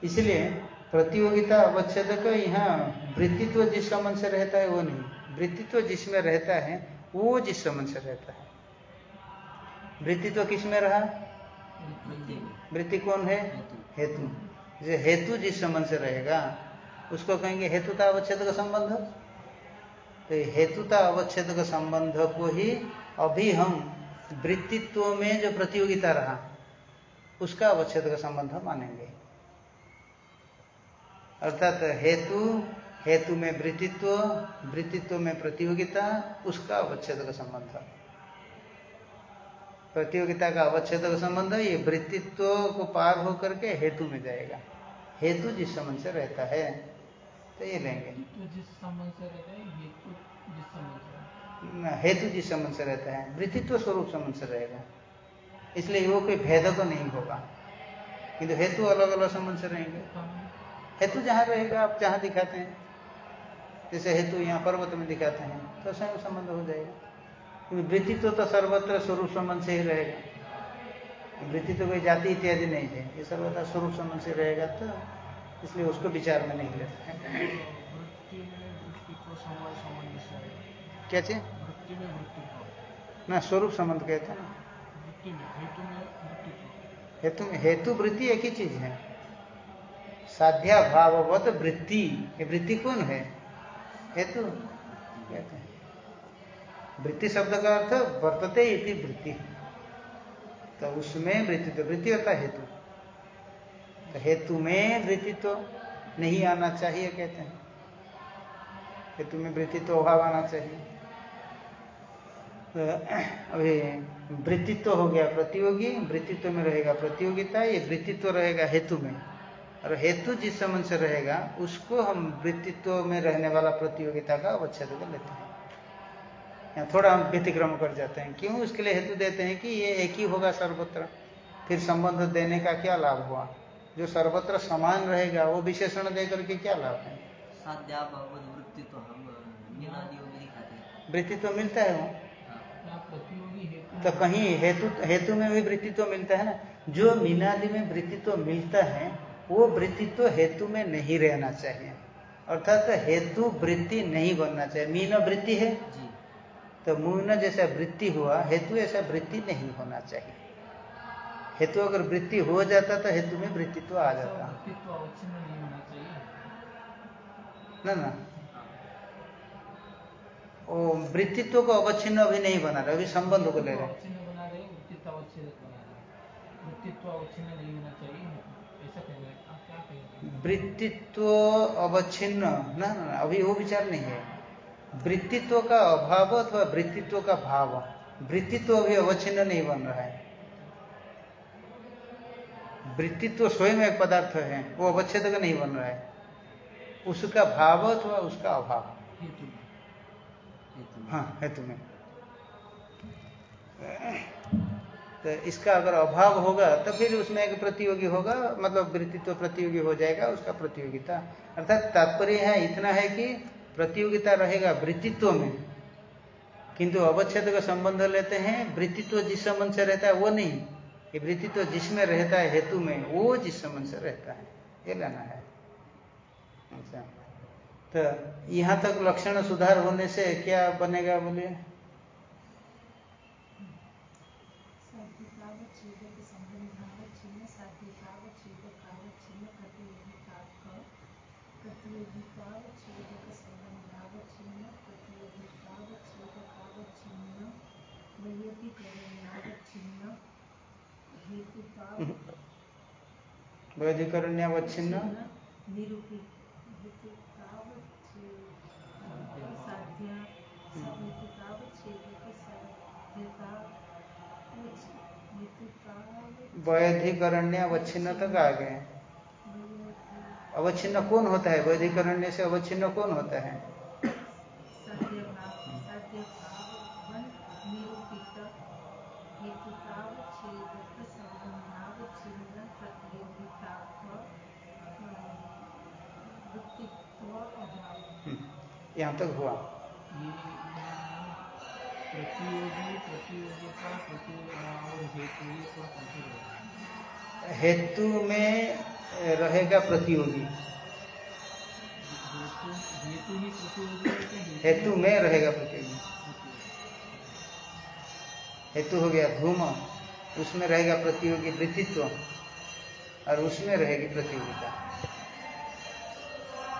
S1: इसलिए प्रतियोगिता अवच्छेद यहाँ वृत्तित्व जिस संबंध से रहता है, वो नहीं। वृत्तित्व जिसमें रहता है, वो जिस संबंध से रहता है। वृत्तित्व किसमें रहा?
S4: वृत्ति
S1: कौन है?
S4: हेतु।
S1: जैसे हेतु जिस संबंध से रहेगा, उसको कहेंगे हेतुता अवच्छेद का संबंध। तो हेतुता अवच्छेद का संबंध को ही अभी हम वृत्तित्व में जो प्रतियोगिता रहा, उसका अवच्छेद का संबंध मानेंगे। अर्थात हेतु हेतु में वृत्तित्व वृत्तित्व में प्रतियोगिता, उसका अवच्छेद का संबंध। प्रतियोगिता का अवच्छेद संबंध ये वृत्तित्व को पार होकर के हेतु में जाएगा। हेतु जिस संबंध से रहता है तो ये लेंगे।
S3: जिस संबंध से रहता हेतु जिस संबंध से रहता
S1: है। वृत्तित्व स्वरूप संबंध से रहेगा। इसलिए वो कोई भेद तो नहीं होगा। किंतु हेतु अलग अलग संबंध से रहेंगे। हेतु जहाँ रहेगा आप जहाँ दिखाते हैं जैसे हेतु यहाँ पर्वत में दिखाते हैं तो स्वयं संबंध हो जाएगा। क्योंकि वृत्तित्व तो सर्वत्र स्वरूप संबंध से ही रहेगा। वृत्तित्व कोई जाति इत्यादि नहीं है। ये सर्वथा स्वरूप संबंध से रहेगा तो इसलिए उसको विचार में नहीं लेते हैं।
S2: वृत्ति
S1: क्या चीज़?
S2: वृत्ति
S1: ना स्वरूप संबंध कहते हैं। ना
S2: हेतु
S1: हेतु वृत्ति एक ही चीज़ है। साध्या भाववत वृत्ति। ये वृत्ति कौन है? हेतु। कहते हैं। वृत्ति शब्द का अर्थ वर्तते इति वृत्ति। तो उसमें वृत्तित्व, वृत्ति होता हेतु। तो हेतु में वृत्तित्व नहीं आना चाहिए कहते हैं। हेतु में वृत्तित्व अभाव आना चाहिए। तो अभी वृत्तित्व हो गया प्रतियोगी, वृत्तित्व में रहेगा प्रतियोगिता, ये वृत्तित्व रहेगा हेतु में। और हेतु जिस संबंध से रहेगा, उसको हम वृत्तित्व में रहने वाला प्रतियोगिता का अवच्छेद कर लेते हैं। यहाँ थोड़ा हम व्यतिक्रम कर जाते हैं। क्यों? उसके लिए हेतु देते हैं कि ये एक ही होगा सर्वत्र। फिर संबंध देने का क्या लाभ हुआ? जो सर्वत्र समान रहेगा वो विशेषण दे करके क्या लाभ है?
S4: वृत्ति तो हम हैं
S1: वृत्तित्व मिलता है वो।
S4: हाँ।
S1: तो कहीं हेतु हेतु में भी वृत्ति तो मिलता है ना? जो मीनादि में वृत्ति तो मिलता है वो वृत्ति तो हेतु में नहीं रहना चाहिए। अर्थात हेतु वृत्ति नहीं बनना चाहिए। मीन वृत्ति है? तो मून जैसा वृत्ति हुआ हेतु ऐसा वृत्ति नहीं होना चाहिए। हेतु अगर वृत्ति हो जाता तो हेतु में वृत्तित्व आ जाता।
S3: वृत्तित्व नहीं होना चाहिए।
S1: ना ना। वो वृत्तित्व को अवच्छिन्न अभी नहीं बना रहे अभी संबंध को ले रहे।
S3: वृत्तित्व अवच्छिन्न
S1: ना ना, अभी वो विचार नहीं है। वृत्तित्व का अभाव अथवा वृत्तित्व का भाव। वृत्तित्व अभी अवच्छिन्न नहीं बन रहा है। वृत्तित्व स्वयं एक पदार्थ है वो अवच्छेद का नहीं बन रहा है। उसका भाव अथवा उसका अभाव। हाँ हेतु में। तो इसका अगर अभाव होगा तो फिर उसमें एक प्रतियोगी होगा मतलब वृत्तित्व प्रतियोगी हो जाएगा उसका प्रतियोगिता। अर्थात तात्पर्य है इतना है कि प्रतियोगिता रहेगा वृत्तित्व में। किंतु अवच्छेद का संबंध लेते हैं, वृत्तित्व जिस संबंध से रहता है वो नहीं। ये वृत्तित्व जिसमें रहता है हेतु में, वो जिस संबंध से रहता है, ये लेना है। अच्छा। तो यहाँ तक लक्षण सुधार होने से क्या बनेगा बोलिए?
S5: हेतुतावत
S1: वैधिकरण्यावच्छिन्न तक आ गए। अवच्छिन्न कौन होता है? वैधिकरण्य से अवच्छिन्न कौन होता है? यहाँ तक हुआ।
S3: हेतु
S1: हेतु में रहेगा प्रतियोगी।
S3: हेतु
S1: में रहेगा प्रतियोगी। हेतु हो गया धूम, उसमें रहेगा प्रतियोगी वृत्तित्व, और उसमें रहेगी प्रतियोगिता।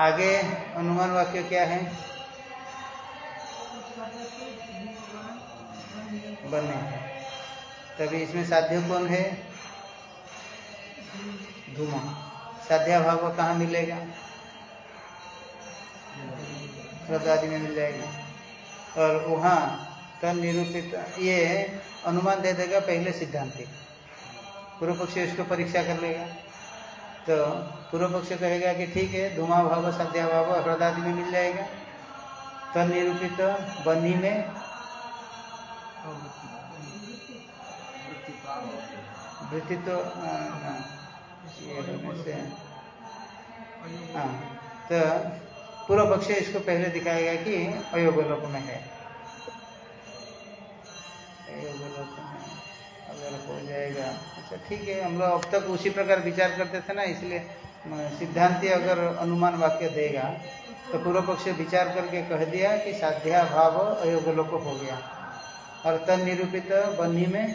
S1: आगे अनुमान वाक्य क्या है? बने तभी इसमें साध्य कौन है? धूम। साध्या भाव कहाँ मिलेगा? आदि में मिल जाएगा। और वहाँ तन निरूपित, ये अनुमान दे देगा पहले सिद्धांति पूर्व पक्ष इसको परीक्षा कर लेगा। तो पूर्व पक्ष कहेगा कि ठीक है, धुमा भाव साध्या भाव हृदय में मिल जाएगा। तन निरूपित बनी में वृत्ति तो होने से हाँ। तो पूर्व पक्ष इसको पहले दिखाएगा कि अयोगोलोक में है। में अगर हो जाएगा अच्छा ठीक है, हम लोग अब तक उसी प्रकार विचार करते थे ना, इसलिए सिद्धांति अगर अनुमान वाक्य देगा तो पूर्व पक्ष विचार करके कह दिया कि साध्या भाव अयोगलोक हो गया। तन निरूपित बन्ही में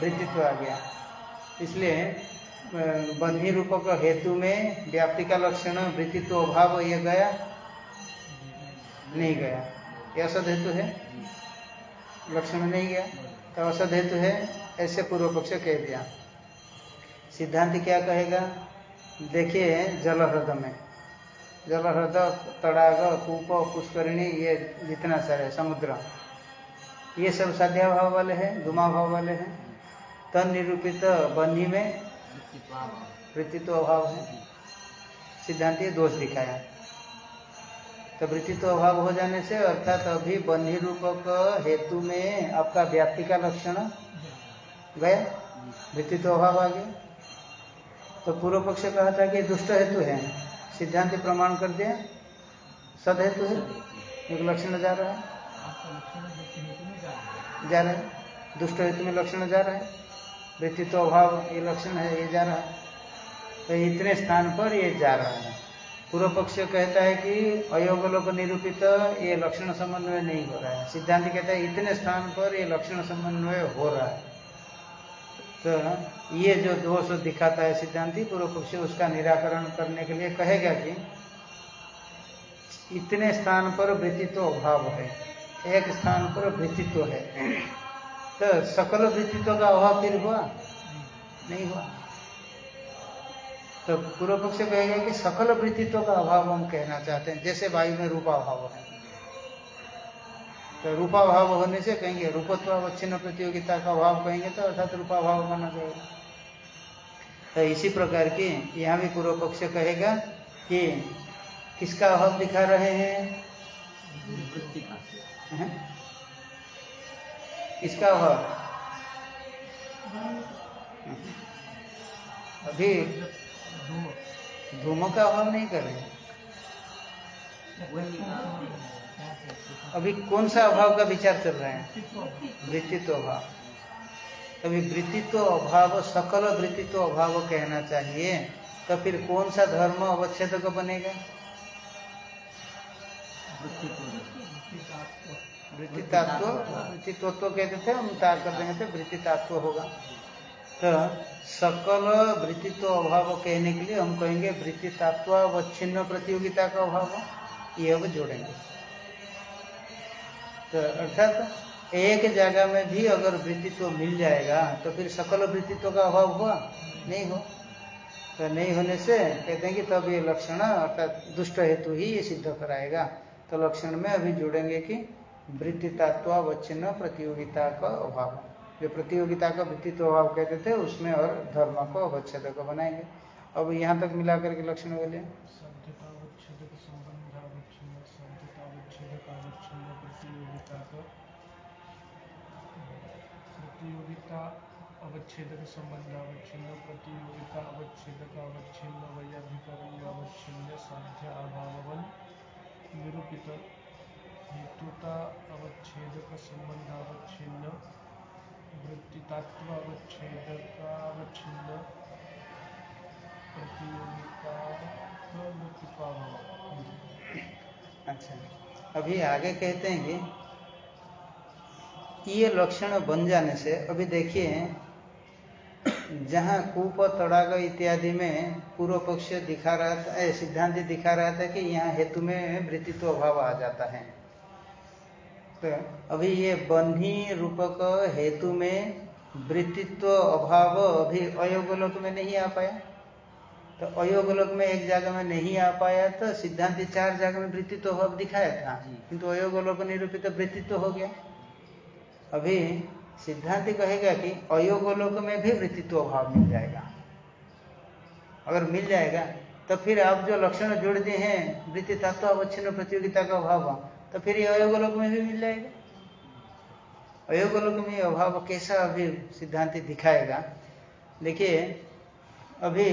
S1: वृत्तित्व आ गया। इसलिए बन्ही रूपक हेतु में व्याप्ति का लक्षण वृत्तित्व अभाव यह गया, नहीं गया। ये असद हेतु है? लक्षण नहीं गया। तो असद हेतु है, ऐसे पूर्व पक्ष कह दिया। सिद्धांत क्या कहेगा? देखिए जलह्रद में। जलह्रद तड़ाग, कूप, पुष्करिणी, ये जितना सारे समुद्र। ये सब साध्या भाव वाले हैं धुमा भाव वाले हैं। तन निरूपित बन्ही में वृत्तित्व अभाव है। सिद्धांत ये दोष दिखाया। तो वृत्तित्व अभाव हो जाने से, अर्थात अभी बन्ही रूपक हेतु में आपका व्याप्ति का लक्षण गया। वृत्तित्व अभाव आ गया। तो पूर्व पक्ष कहा था कि दुष्ट हेतु है। सिद्धांत प्रमाण कर दिया। सद हेतु है। एक लक्षण जा रहा है।
S3: है
S1: जा रहा है। दुष्ट हेतु में लक्षण जा रहा है। व्यक्तित्व अभाव, ये लक्षण है, ये जा रहा है। तो इतने स्थान पर ये जा रहा है। पूर्व पक्ष कहता है कि अयोगलोक निरूपित, ये लक्षण समन्वय नहीं हो रहा है। सिद्धांत कहता है, इतने स्थान पर ये लक्षण समन्वय हो रहा है। तो ये जो दोष दिखाता है सिद्धांति पूर्व पक्ष उसका निराकरण करने के लिए कहेगा कि इतने स्थान पर वृत्तित्व अभाव है, एक स्थान पर वृत्तित्व है। तो सकल वृत्तित्व का अभाव फिर हुआ? नहीं हुआ। तो पूर्व पक्ष कहेगा कि सकल वृत्तित्व का अभाव हम कहना चाहते हैं, जैसे वायु में रूपाभाव है। तो रूपाभाव होने से कहेंगे रूपत्व अवच्छिन्न प्रतियोगिता का अभाव कहेंगे तो अर्थात रूपाभाव माना जाएगा। तो इसी प्रकार की यहाँ भी पूर्व पक्ष कहेगा कि किसका अभाव दिखा रहे हैं? किसका अभाव? अभी धूमों का अभाव नहीं कर रहे। अभी कौन सा अभाव का विचार चल रहे हैं? वृत्तित्व अभाव। अभी वृत्तित्व अभाव, सकल वृत्तित्व अभाव कहना चाहिए तो फिर कौन सा धर्म अवच्छेद का बनेगा? वृत्ति तत्व वृत्ति कहते थे, हम तार कर देंगे तो वृत्ति तत्व होगा। तो सकल वृत्तित्व अभाव कहने के लिए हम कहेंगे वृत्ति तात्वावच्छिन्न प्रतियोगिता का अभाव ये अब जोड़ेंगे। तो अर्थात एक जगह में भी अगर वृत्तित्व मिल जाएगा तो फिर सकल वृत्तित्व का अभाव हुआ? नहीं हो। तो नहीं होने से कहते हैं कि तब ये लक्षण अर्थात दुष्ट हेतु ही ये सिद्ध कराएगा। तो लक्षण में अभी जोड़ेंगे कि वृत्तितात्वावच्छिन्न प्रतियोगिता का अभाव। जो प्रतियोगिता का वृत्तित्व अभाव कहते थे, उसमें और धर्म को अवच्छेद को बनाएँगे। अब यहाँ तक मिला करके लक्षण बोले।
S2: अवच्छेदक संबंधावच्छिन्न प्रतियोगिता अवच्छेदक अवच्छिन्न वैयाधिकरण अवच्छिन्न साध्य अभावन निरूपित हेतुता अवच्छेदक संबंधावच्छिन्न वृत्तितात्व अवच्छेदकावच्छिन्न प्रतियोगिता वृत्तित्वाभाव
S1: अच्छा। अभी आगे कहते हैं कि ये लक्षण बन जाने से, अभी देखिए जहाँ कूप तड़ाग इत्यादि में पूर्व पक्ष दिखा रहा था सिद्धांत दिखा रहा था कि यहाँ हेतु में वृत्तित्व अभाव आ जाता है। तो अभी ये बंधी रूपक हेतु में वृत्तित्व अभाव अभी अयोगलोक में नहीं आ पाया। तो अयोगलोक में एक जगह में नहीं आ पाया तो सिद्धांत चार जगह में वृत्तित्व अभाव दिखाया था। किंतु अयोगलोक निरूपित वृत्तित्व हो गया। अभी सिद्धांत कहेगा कि अयोगलोक में भी वृत्तित्व अभाव मिल जाएगा। अगर मिल जाएगा तो फिर आप जो लक्षण जोड़ दिए हैं, वृत्ति तत्व अवच्छिन्न प्रतियोगिता का अभाव तो फिर ये अयोगलोक में भी मिल जाएगा। अयोगलोक में अभाव कैसा अभी सिद्धांत दिखाएगा? देखिए, अभी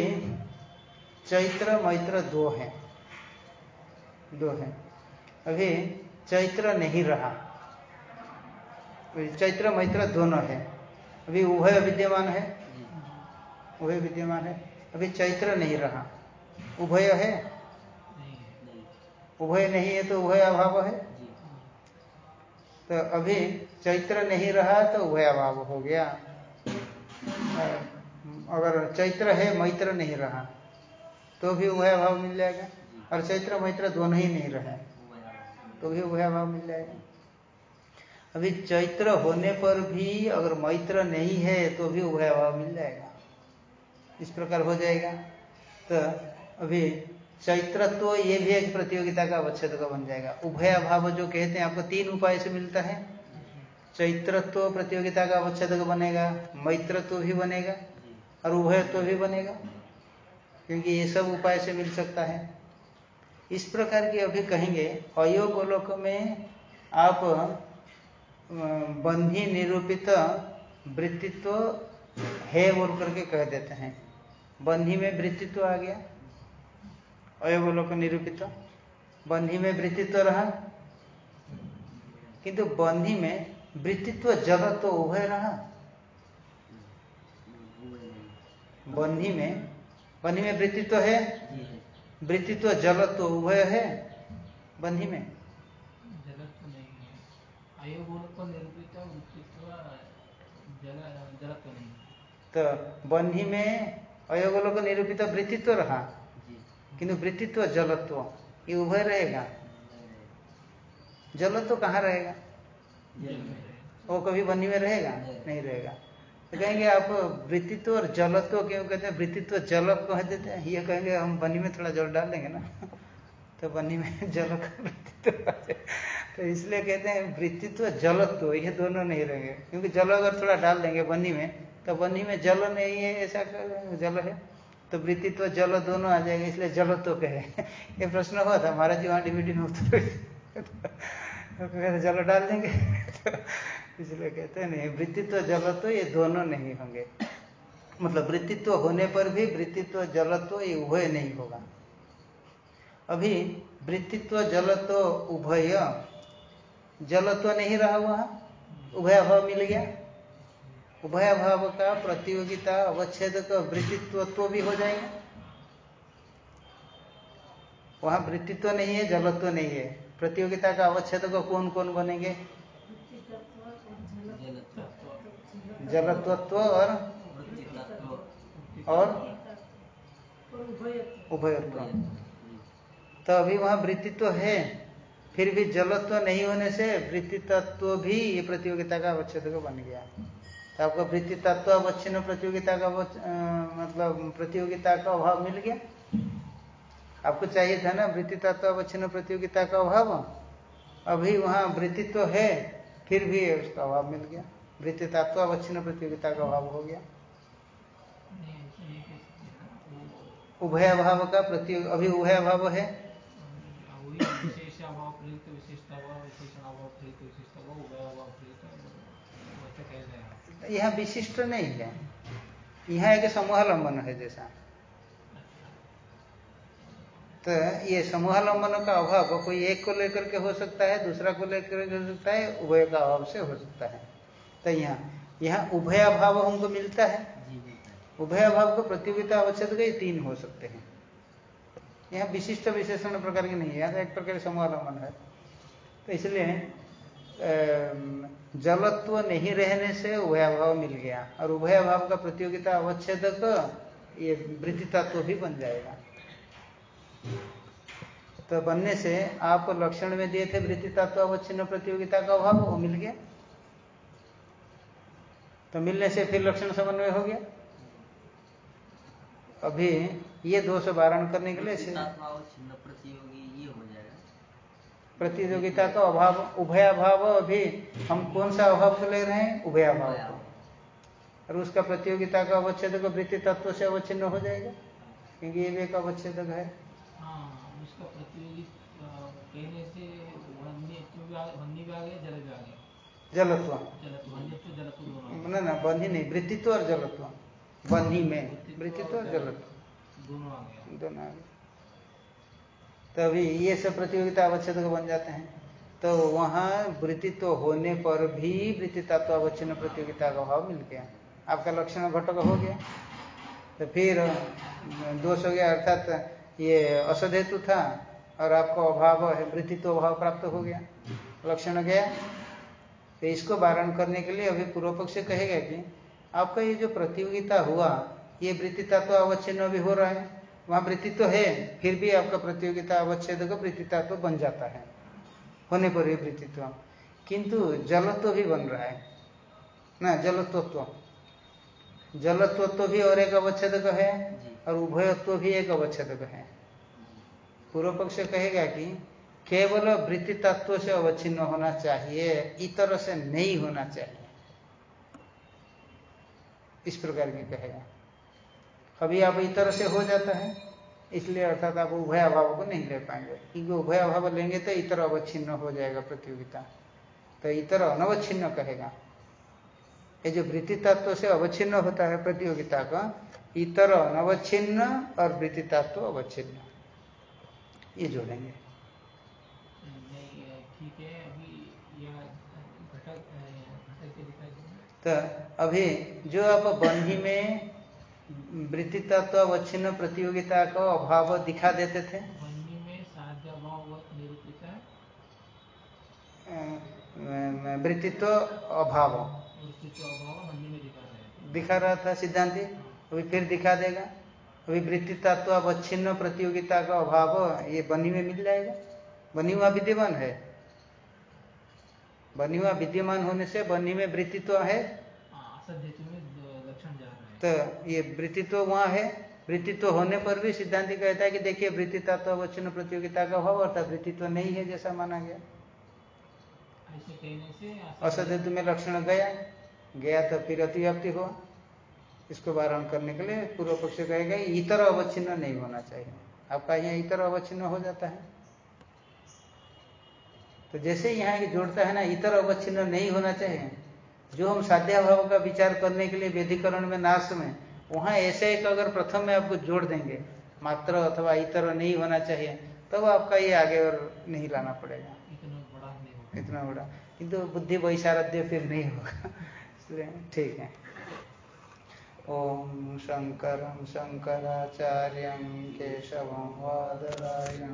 S1: चैत्र, मैत्र दो हैं। दो हैं। अभी चैत्र नहीं रहा। चैत्र मैत्र दोनों है। अभी उभय विद्यमान है। उभय विद्यमान है। अभी चैत्र नहीं रहा। उभय है? उभय नहीं है तो उभय अभाव है? तो अभी चैत्र नहीं रहा तो उभय अभाव हो गया। अगर चैत्र है, मैत्र नहीं रहा तो भी उभय अभाव मिल जाएगा। और चैत्र, मैत्र दोनों ही नहीं रहे। तो भी उभय अभाव मिल जाएगा। अभी चैत्र होने पर भी अगर मैत्र नहीं है तो भी उभय अभाव मिल जाएगा। इस प्रकार हो जाएगा। तो अभी चैत्र तो ये भी एक प्रतियोगिता का अवच्छेद का बन जाएगा। उभय अभाव जो कहते हैं, आपको तीन उपाय से मिलता है। चैत्रत्व तो प्रतियोगिता का अवच्छेद बनेगा, मैत्रत्व भी बनेगा और उभयत्व भी बनेगा, क्योंकि ये सब उपाय से मिल सकता है। इस प्रकार की अभी कहेंगे, अयोगोलोक में आप बंधी निरूपित वृत्तित्व है बोल करके कह देते हैं। बंधी में वृत्तित्व आ गया। अयोगोलोक निरूपित। बंधी में वृत्तित्व रहा। किंतु बंधी में वृत्तित्व जगत तो उभय रहा। बंधी में बंधी में वृत्तित्व है। वृत्तित्व जगत तो उभय है। बंधी में।
S3: जगत तो नहीं है। तो नहीं
S1: बंधी में अयोगोलोक निरूपित वृत्तित्व रहा। किंतु वृत्तित्व जलत्व, ये उभय रहेगा। जलत्व कहाँ रहेगा? वो कभी बनी में रहेगा? नहीं रहेगा। तो कहेंगे आप वृत्तित्व और जलत्व क्यों कहते हैं? वृत्तित्व जल कह देते हैं। ये कहेंगे हम बनी में थोड़ा जल डाल देंगे ना। तो बनी में जल का वृत्तित्व तो इसलिए कहते हैं वृत्तित्व जलत्व, ये दोनों नहीं रहेंगे। क्योंकि जल अगर थोड़ा डाल देंगे बनी में तो बनी में जल नहीं है, ऐसा जल है। तो वृत्तित्व जल दोनों आ जाएँगे, इसलिए जलत्व कहे। ये प्रश्न हुआ था महाराज जी वहाँ डिमिटी में उत्तर तो जल डाल देंगे। इसलिए कहते हैं, नहीं, वृत्तित्व जलत्व ये दोनों नहीं होंगे। मतलब वृत्तित्व होने पर भी वृत्तित्व जलत्व ये उभय नहीं होगा। अभी वृत्तित्व जलत्व उभय जलत्व नहीं रहा वहाँ उभय भाव मिल गया। उभय भाव का प्रतियोगिता अवच्छेद का वृत्तित्व तो भी हो जाएगा। वहाँ वृत्तित्व नहीं है, जलत्व नहीं है। प्रतियोगिता का अवच्छेद का कौन कौन बनेंगे? जलत्वत्व और और
S5: उभयत्व।
S1: तो अभी वहाँ वृत्तित्व है। फिर भी जलत्व नहीं होने से वृत्ति तत्व भी ये प्रतियोगिता का अवच्छेद बन गया। तो आपको वृत्ति तत्व अवच्छिन्न प्रतियोगिता का मतलब प्रतियोगिता का अभाव मिल गया। आपको चाहिए था ना वृत्ति तत्व अवच्छिन्न प्रतियोगिता का अभाव? अभी वहाँ वृत्तित्व है, फिर भी उसका अभाव मिल गया। वृत्ति तत्व अवच्छिन्न प्रतियोगिता का अभाव हो गया। उभय अभाव का प्रति, अभी उभय अभाव है।
S3: हैं आप
S1: यहाँ विशिष्ट नहीं है। यहाँ एक समूहालंबन है जैसा। तो ये समूहालंबन का अभाव कोई एक को लेकर के हो सकता है दूसरा को लेकर के हो सकता है उभय का अभाव से हो सकता है। तो यहाँ यहाँ उभय अभाव हमको मिलता है। उभय अभाव को प्रतियोगिता अवच्छेद के तीन हो सकते हैं। यहाँ विशिष्ट विशेषण प्रकार की नहीं है, यहाँ तो एक प्रकार समूहालंबन है। तो इसलिए जलत्व नहीं रहने से उभय उभयाभाव मिल गया और उभय उभयाभाव का प्रतियोगिता अवच्छेदक ये वृत्ति तत्व भी बन जाएगा। तो बनने से आप लक्षण में दिए थे वृत्ति तत्व अवच्छिन्न प्रतियोगिता का अभाव, वो मिल गया। तो मिलने से फिर लक्षण समन्वय हो गया। अभी ये दोष वारण करने के लिए
S4: छिन्न प्रतियोगी ये हो जाएगा।
S1: प्रतियोगिता का अभाव उभयाभाव अभी हम कौन सा अभाव को ले रहे हैं? उभयाभाव को। और उसका प्रतियोगिता का अवच्छेदक वृत्ति तत्व से अवच्छिन्न हो जाएगा क्योंकि ये भी एक अवच्छेद है।
S3: हाँ गया
S1: जलत्व।
S3: जलत्व
S1: ना ना बंधी नहीं वृत्तित्व और जलत्व। बंधी में। वृत्तित्व और जलत्व।
S3: दोनों
S1: गए। तो अभी ये सब प्रतियोगिता अवच्छेद बन जाते हैं। तो वहाँ वृत्तित्व होने पर भी वृत्ति तत्व अवच्छिन्न प्रतियोगिता का भाव मिल गया। आपका लक्षण घटक हो गया। तो फिर दोष हो गया, अर्थात ये असधेतु था और आपको अभाव है, वृत्तित्व अभाव प्राप्त हो गया। लक्षण गया। तो इसको वारण करने के लिए अभी पूर्व पक्ष कहेगा कि आपका ये जो प्रतियोगिता हुआ ये वृत्ति तत्व अवच्छिन्न भी हो रहा है वहाँ वृत्तित्व है फिर भी आपका प्रतियोगिता अवच्छेद का वृत्ति तत्व बन जाता है होने पर भी वृत्तित्व। किंतु जलत्व भी बन रहा है ना जलत्वत्व। जलत्वत्व भी और एक अवच्छेदक है और उभयत्व भी एक अवच्छेदक है। पूर्व पक्ष कहेगा कि केवल वृत्ति तत्व से अवच्छिन्न होना चाहिए इतर से नहीं होना चाहिए। इस प्रकार की कहेगा। कभी आप इतर से हो जाता है। इसलिए अर्थात आप उभय अभाव को नहीं ले पाएँगे। क्योंकि उभय अभाव लेंगे तो इतर अवच्छिन्न हो जाएगा प्रतियोगिता। तो इतर अनवच्छिन्न कहेगा ये जो वृत्ति तत्व से अवच्छिन्न होता है प्रतियोगिता का इतर अनवच्छिन्न और वृत्ति तत्व अवच्छिन्न। ये जोड़ेंगे। तो अभी जो आप बंधी में वृत्ति तत्व अवच्छिन्न प्रतियोगिता का अभाव दिखा देते थे।
S3: वन्य में साध्य अभाव निरूपित है।
S1: वृत्तित्व अभाव।
S3: दिखा रहे हैं।
S1: दिखा रहा था सिद्धांति? अभी फिर दिखा देगा। अभी वृत्ति तत्व अवच्छिन्न प्रतियोगिता का अभाव ये बनी में मिल जाएगा। बनी हुआ विद्यमान है। बनी हुआ विद्यमान होने से बनी में वृत्तित्व है। तो ये वृत्तित्व वहाँ है। वृत्तित्व होने पर भी सिद्धांति कहता है कि देखिए वृत्ति तत्व अवच्छिन्न प्रतियोगिता का अभाव अर्थात वृत्तित्व नहीं है जैसा माना गया। हेतु में लक्षण गया गया तो फिर अतिव्याप्ति हुआ। इसको वारण करने के लिए पूर्व पक्ष कहेगा इतर अवच्छिन्न नहीं होना चाहिए। आपका यहाँ इतर अवच्छिन्न हो जाता है। तो जैसे यहाँ जोड़ता है ना इतर अवच्छिन्न नहीं होना चाहिए। जो हम साध्या भाव का विचार करने के लिए वेदिकरण में नाश में वहाँ ऐसे एक अगर प्रथम में आपको जोड़ देंगे मात्र अथवा इतर नहीं होना चाहिए तब तो आपका ये आगे और नहीं लाना पड़ेगा।
S3: इतना बड़ा नहीं होगा।
S1: किंतु बुद्धि वैशारध्य फिर नहीं होगा। इसलिए ठीक है। ओम शंकर शंकराचार्य केशव वादरायण